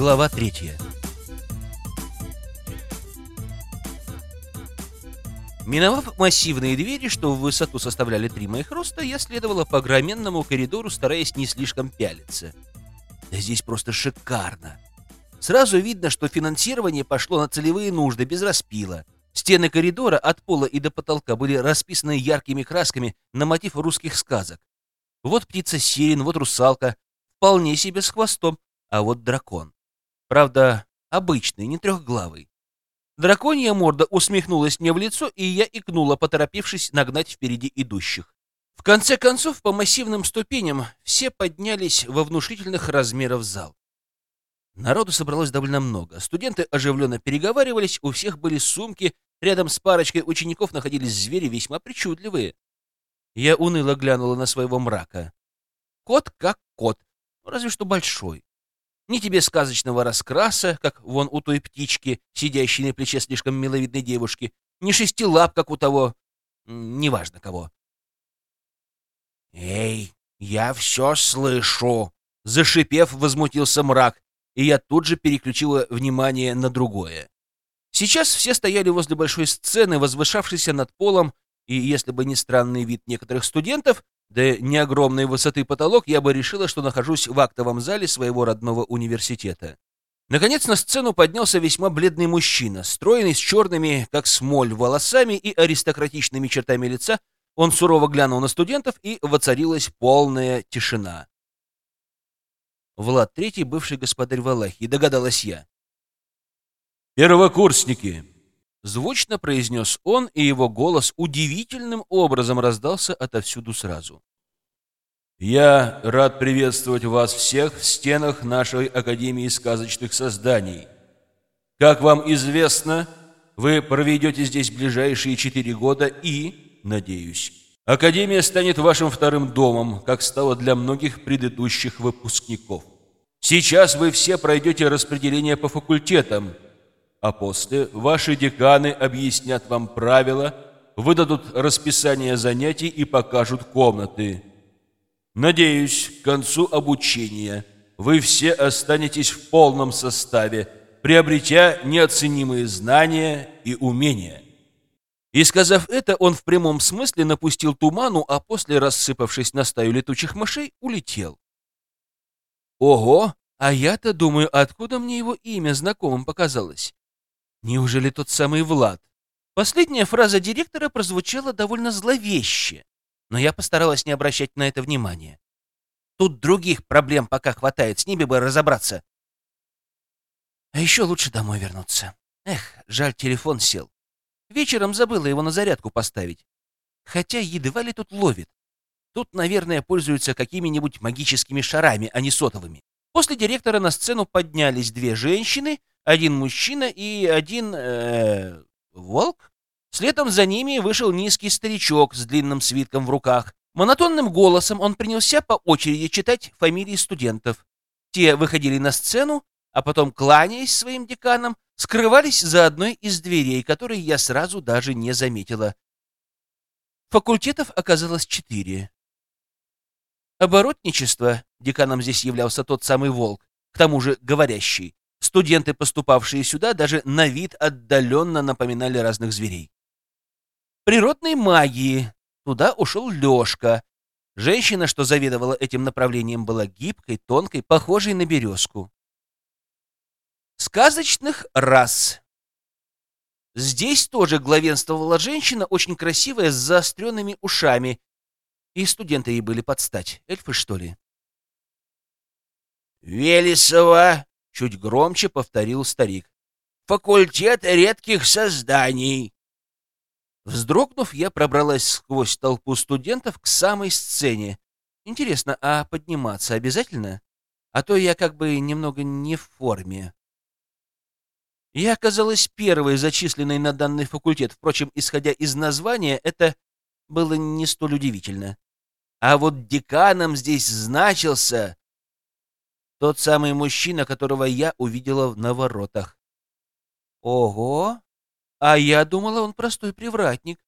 Глава третья. Миновав массивные двери, что в высоту составляли три моих роста, я следовала по огроменному коридору, стараясь не слишком пялиться. Да здесь просто шикарно. Сразу видно, что финансирование пошло на целевые нужды, без распила. Стены коридора от пола и до потолка были расписаны яркими красками на мотив русских сказок. Вот птица сирен, вот русалка, вполне себе с хвостом, а вот дракон. Правда, обычный, не трехглавый. Драконья морда усмехнулась мне в лицо, и я икнула, поторопившись нагнать впереди идущих. В конце концов, по массивным ступеням все поднялись во внушительных размеров зал. Народу собралось довольно много. Студенты оживленно переговаривались, у всех были сумки, рядом с парочкой учеников находились звери весьма причудливые. Я уныло глянула на своего мрака. Кот как кот, разве что большой. Ни тебе сказочного раскраса, как вон у той птички, сидящей на плече слишком миловидной девушки, ни шести лап, как у того... неважно кого. «Эй, я все слышу!» Зашипев, возмутился мрак, и я тут же переключила внимание на другое. Сейчас все стояли возле большой сцены, возвышавшейся над полом, и если бы не странный вид некоторых студентов, да не огромной высоты потолок, я бы решила, что нахожусь в актовом зале своего родного университета. Наконец на сцену поднялся весьма бледный мужчина, стройный, с черными, как смоль, волосами и аристократичными чертами лица. Он сурово глянул на студентов, и воцарилась полная тишина. Влад Третий, бывший господарь Валахии, догадалась я. «Первокурсники!» Звучно произнес он, и его голос удивительным образом раздался отовсюду сразу. «Я рад приветствовать вас всех в стенах нашей Академии сказочных созданий. Как вам известно, вы проведете здесь ближайшие четыре года и, надеюсь, Академия станет вашим вторым домом, как стало для многих предыдущих выпускников. Сейчас вы все пройдете распределение по факультетам – а после ваши деканы объяснят вам правила, выдадут расписание занятий и покажут комнаты. Надеюсь, к концу обучения вы все останетесь в полном составе, приобретя неоценимые знания и умения. И сказав это, он в прямом смысле напустил туману, а после, рассыпавшись на стаю летучих мышей, улетел. Ого, а я-то думаю, откуда мне его имя знакомым показалось? Неужели тот самый Влад? Последняя фраза директора прозвучала довольно зловеще, но я постаралась не обращать на это внимания. Тут других проблем пока хватает, с ними бы разобраться. А еще лучше домой вернуться. Эх, жаль, телефон сел. Вечером забыла его на зарядку поставить. Хотя едва ли тут ловит. Тут, наверное, пользуются какими-нибудь магическими шарами, а не сотовыми. После директора на сцену поднялись две женщины, один мужчина и один... Э, волк? Следом за ними вышел низкий старичок с длинным свитком в руках. Монотонным голосом он принялся по очереди читать фамилии студентов. Те выходили на сцену, а потом, кланяясь своим деканам, скрывались за одной из дверей, которые я сразу даже не заметила. Факультетов оказалось четыре. Оборотничество, деканом здесь являлся тот самый волк, к тому же говорящий, Студенты, поступавшие сюда, даже на вид отдаленно напоминали разных зверей. Природной магии. Туда ушел Лешка. Женщина, что заведовала этим направлением, была гибкой, тонкой, похожей на березку. Сказочных рас. Здесь тоже главенствовала женщина, очень красивая, с заостренными ушами. И студенты ей были под стать. Эльфы, что ли? «Велесова!» — чуть громче повторил старик. «Факультет редких созданий!» Вздрогнув, я пробралась сквозь толпу студентов к самой сцене. Интересно, а подниматься обязательно? А то я как бы немного не в форме. Я оказалась первой зачисленной на данный факультет. Впрочем, исходя из названия, это было не столь удивительно. А вот деканом здесь значился тот самый мужчина, которого я увидела на воротах. Ого! А я думала, он простой привратник.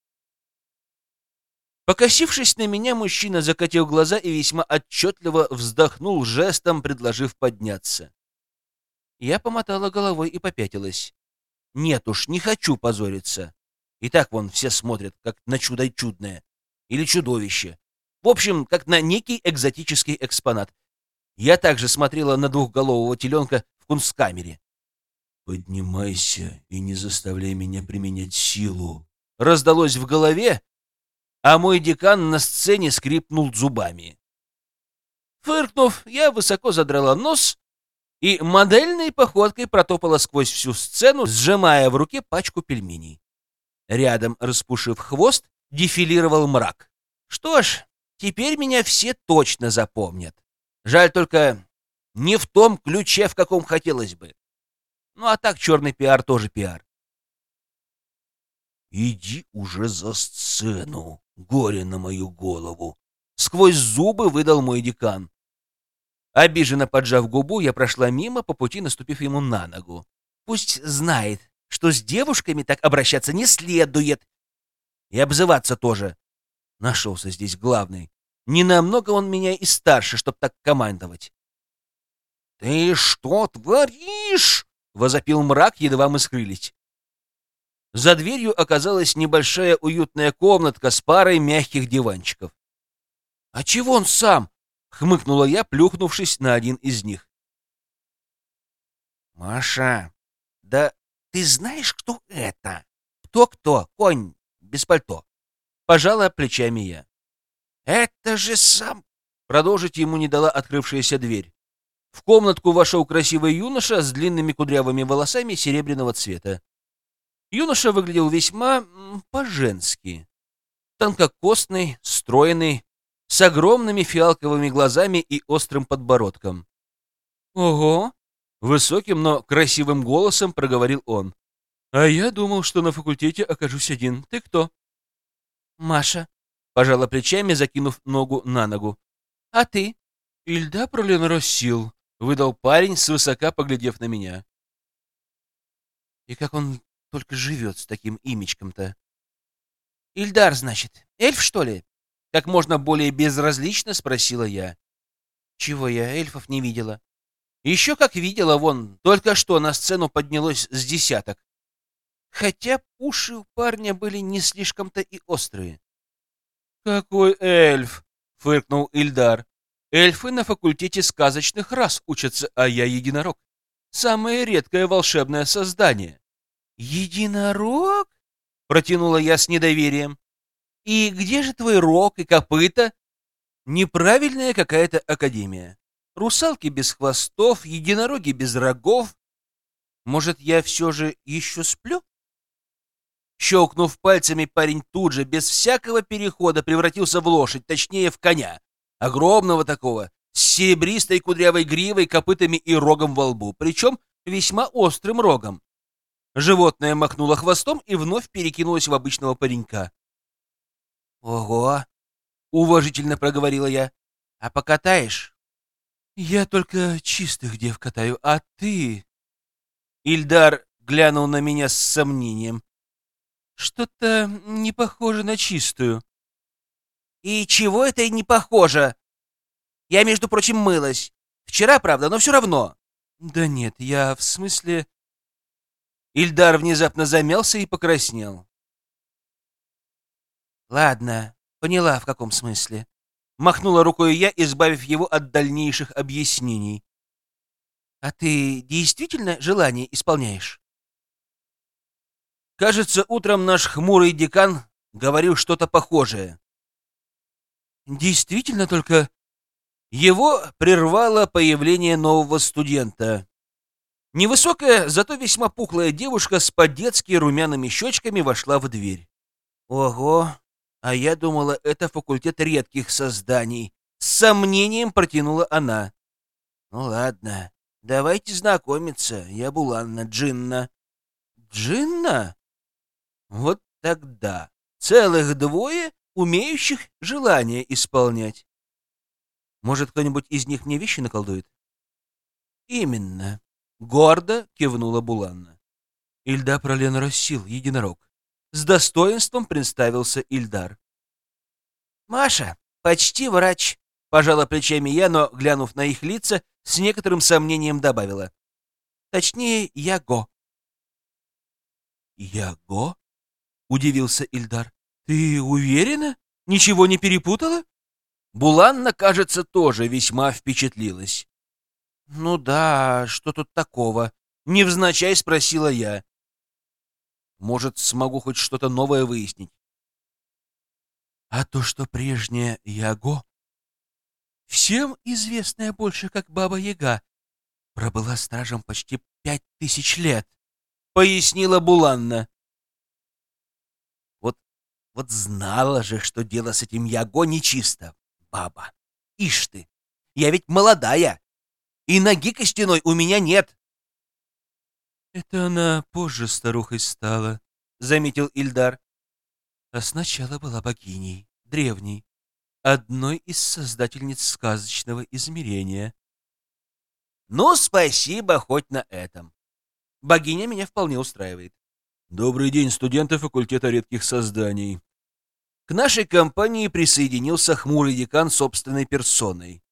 Покосившись на меня, мужчина закатил глаза и весьма отчетливо вздохнул жестом, предложив подняться. Я помотала головой и попятилась. Нет уж, не хочу позориться. И так вон все смотрят, как на чудо чудное. Или чудовище. В общем, как на некий экзотический экспонат. Я также смотрела на двухголового теленка в кунсткамере. «Поднимайся и не заставляй меня применять силу», — раздалось в голове, а мой декан на сцене скрипнул зубами. Фыркнув, я высоко задрала нос и модельной походкой протопала сквозь всю сцену, сжимая в руке пачку пельменей. Рядом, распушив хвост, дефилировал мрак. Что ж, теперь меня все точно запомнят. Жаль только не в том ключе, в каком хотелось бы. Ну а так черный пиар тоже пиар. «Иди уже за сцену, горе на мою голову!» Сквозь зубы выдал мой декан. Обиженно поджав губу, я прошла мимо, по пути наступив ему на ногу. Пусть знает, что с девушками так обращаться не следует. И обзываться тоже. Нашелся здесь главный. Не намного он меня и старше, чтоб так командовать. «Ты что творишь?» — возопил мрак, едва мы скрылись. За дверью оказалась небольшая уютная комнатка с парой мягких диванчиков. «А чего он сам?» — хмыкнула я, плюхнувшись на один из них. «Маша, да ты знаешь, кто это?» «Кто-кто? Конь без пальто». Пожала плечами я. «Это же сам...» Продолжить ему не дала открывшаяся дверь. В комнатку вошел красивый юноша с длинными кудрявыми волосами серебряного цвета. Юноша выглядел весьма по-женски. Тонкокостный, стройный, с огромными фиалковыми глазами и острым подбородком. «Ого!» — высоким, но красивым голосом проговорил он. «А я думал, что на факультете окажусь один. Ты кто?» «Маша», — пожала плечами, закинув ногу на ногу. «А ты?» «Ильда Проленросил», — выдал парень, свысока поглядев на меня. «И как он только живет с таким имечком-то?» «Ильдар, значит. Эльф, что ли?» Как можно более безразлично спросила я. Чего я эльфов не видела? Еще как видела, вон, только что на сцену поднялось с десяток. Хотя уши у парня были не слишком-то и острые. «Какой эльф!» — фыркнул Ильдар. «Эльфы на факультете сказочных рас учатся, а я единорог. Самое редкое волшебное создание». «Единорог?» — протянула я с недоверием. И где же твой рог и копыта? Неправильная какая-то академия. Русалки без хвостов, единороги без рогов. Может, я все же еще сплю? Щелкнув пальцами, парень тут же, без всякого перехода, превратился в лошадь, точнее, в коня. Огромного такого, с серебристой кудрявой гривой, копытами и рогом во лбу, причем весьма острым рогом. Животное махнуло хвостом и вновь перекинулось в обычного паренька. «Ого!» — уважительно проговорила я. «А покатаешь?» «Я только чистых дев катаю, а ты...» Ильдар глянул на меня с сомнением. «Что-то не похоже на чистую». «И чего это не похоже? Я, между прочим, мылась. Вчера, правда, но все равно». «Да нет, я в смысле...» Ильдар внезапно замялся и покраснел. «Ладно, поняла, в каком смысле». Махнула рукой я, избавив его от дальнейших объяснений. «А ты действительно желание исполняешь?» Кажется, утром наш хмурый декан говорил что-то похожее. Действительно, только его прервало появление нового студента. Невысокая, зато весьма пухлая девушка с по-детски румяными щечками вошла в дверь. Ого, а я думала, это факультет редких созданий. С сомнением протянула она. Ну ладно, давайте знакомиться. Я Буланна Джинна. Джинна? Вот тогда. Целых двое, умеющих желания исполнять. Может, кто-нибудь из них мне вещи наколдует? Именно. Гордо кивнула Буланна. Ильда пролен рассил, единорог. С достоинством представился Ильдар. «Маша, почти врач», — пожала плечами я, но, глянув на их лица, с некоторым сомнением добавила. Точнее, Яго. Яго? Удивился Ильдар. Ты уверена? Ничего не перепутала? Буланна, кажется, тоже весьма впечатлилась. Ну да, что тут такого? Невзначай спросила я. Может, смогу хоть что-то новое выяснить. А то, что прежняя Яго, всем известная больше как Баба Яга, пробыла стражем почти пять тысяч лет, пояснила Буланна. Вот, знала же, что дело с этим Яго нечисто, баба. Ишь ты, я ведь молодая, и ноги костяной у меня нет. Это она позже старухой стала, заметил Ильдар. А сначала была богиней, древней, одной из создательниц сказочного измерения. Ну, спасибо хоть на этом. Богиня меня вполне устраивает. Добрый день, студенты факультета редких созданий. К нашей компании присоединился хмурый декан собственной персоной.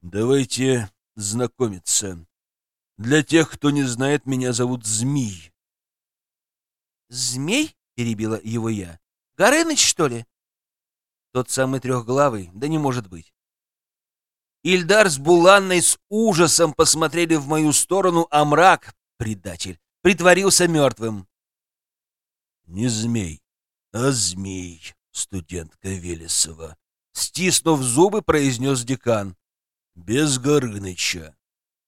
Давайте знакомиться. Для тех, кто не знает, меня зовут Змей. Змей? перебила его я. Горыныч, что ли? Тот самый трехглавый? Да не может быть. Ильдар с Буланной с ужасом посмотрели в мою сторону, а мрак, предатель, притворился мертвым. Не змей, а змей, студентка Велесова. Стиснув зубы, произнес декан. Без Горыныча.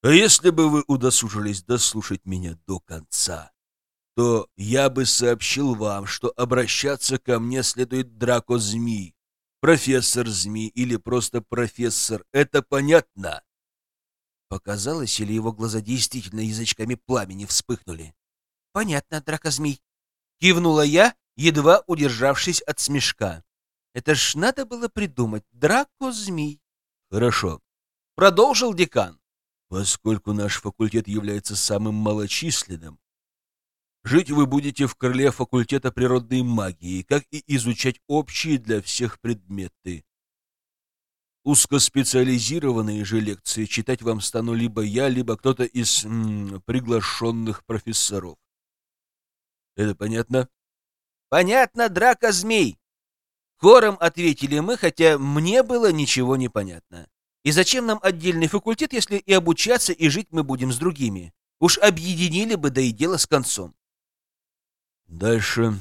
А если бы вы удосужились дослушать меня до конца, то я бы сообщил вам, что обращаться ко мне следует Драко Змей, профессор Змей или просто профессор. Это понятно? Показалось, или его глаза действительно язычками пламени вспыхнули? Понятно, Драко Змей. Кивнула я, едва удержавшись от смешка. Это ж надо было придумать. Драко Змей. Хорошо. Продолжил декан. Поскольку наш факультет является самым малочисленным, жить вы будете в крыле факультета природной магии, как и изучать общие для всех предметы. Узкоспециализированные же лекции читать вам стану либо я, либо кто-то из м, приглашенных профессоров. Это понятно? Понятно, драка змей. Хором ответили мы, хотя мне было ничего не понятно. И зачем нам отдельный факультет, если и обучаться, и жить мы будем с другими? Уж объединили бы, да и дело с концом. Дальше.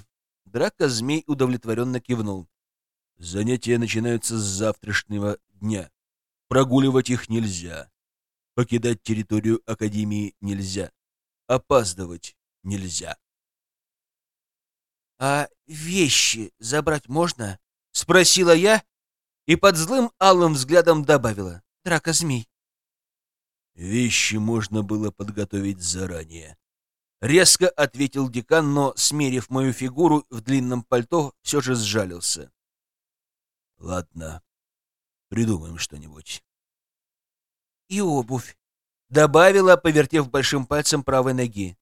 Драка змей удовлетворенно кивнул. Занятия начинаются с завтрашнего дня. Прогуливать их нельзя. Покидать территорию Академии нельзя. Опаздывать нельзя. «А вещи забрать можно?» — спросила я, и под злым алым взглядом добавила «Драка змей». «Вещи можно было подготовить заранее», — резко ответил декан, но, смерив мою фигуру в длинном пальто, все же сжалился. «Ладно, придумаем что-нибудь». «И обувь», — добавила, повертев большим пальцем правой ноги.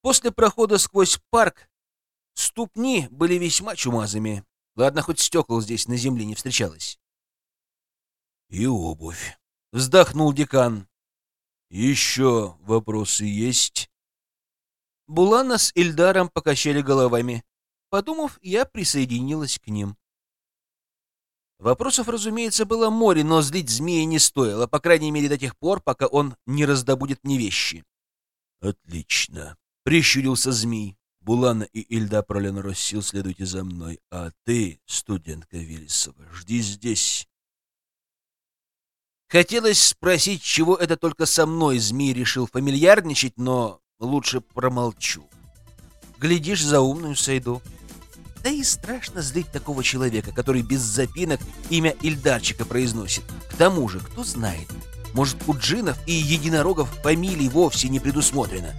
После прохода сквозь парк ступни были весьма чумазыми. Ладно, хоть стекол здесь на земле не встречалось. И обувь. Вздохнул декан. Еще вопросы есть? Булана с Ильдаром покачали головами. Подумав, я присоединилась к ним. Вопросов, разумеется, было море, но злить змея не стоило, по крайней мере до тех пор, пока он не раздобудет мне вещи. «Отлично», — прищурился змей. Булана и Ильда Проленросил, следуйте за мной. А ты, студентка Виллисова, жди здесь. Хотелось спросить, чего это только со мной змей решил фамильярничать, но лучше промолчу. Глядишь, за умную сойду. Да и страшно злить такого человека, который без запинок имя Ильдарчика произносит. К тому же, кто знает, может, у джинов и единорогов фамилий вовсе не предусмотрено.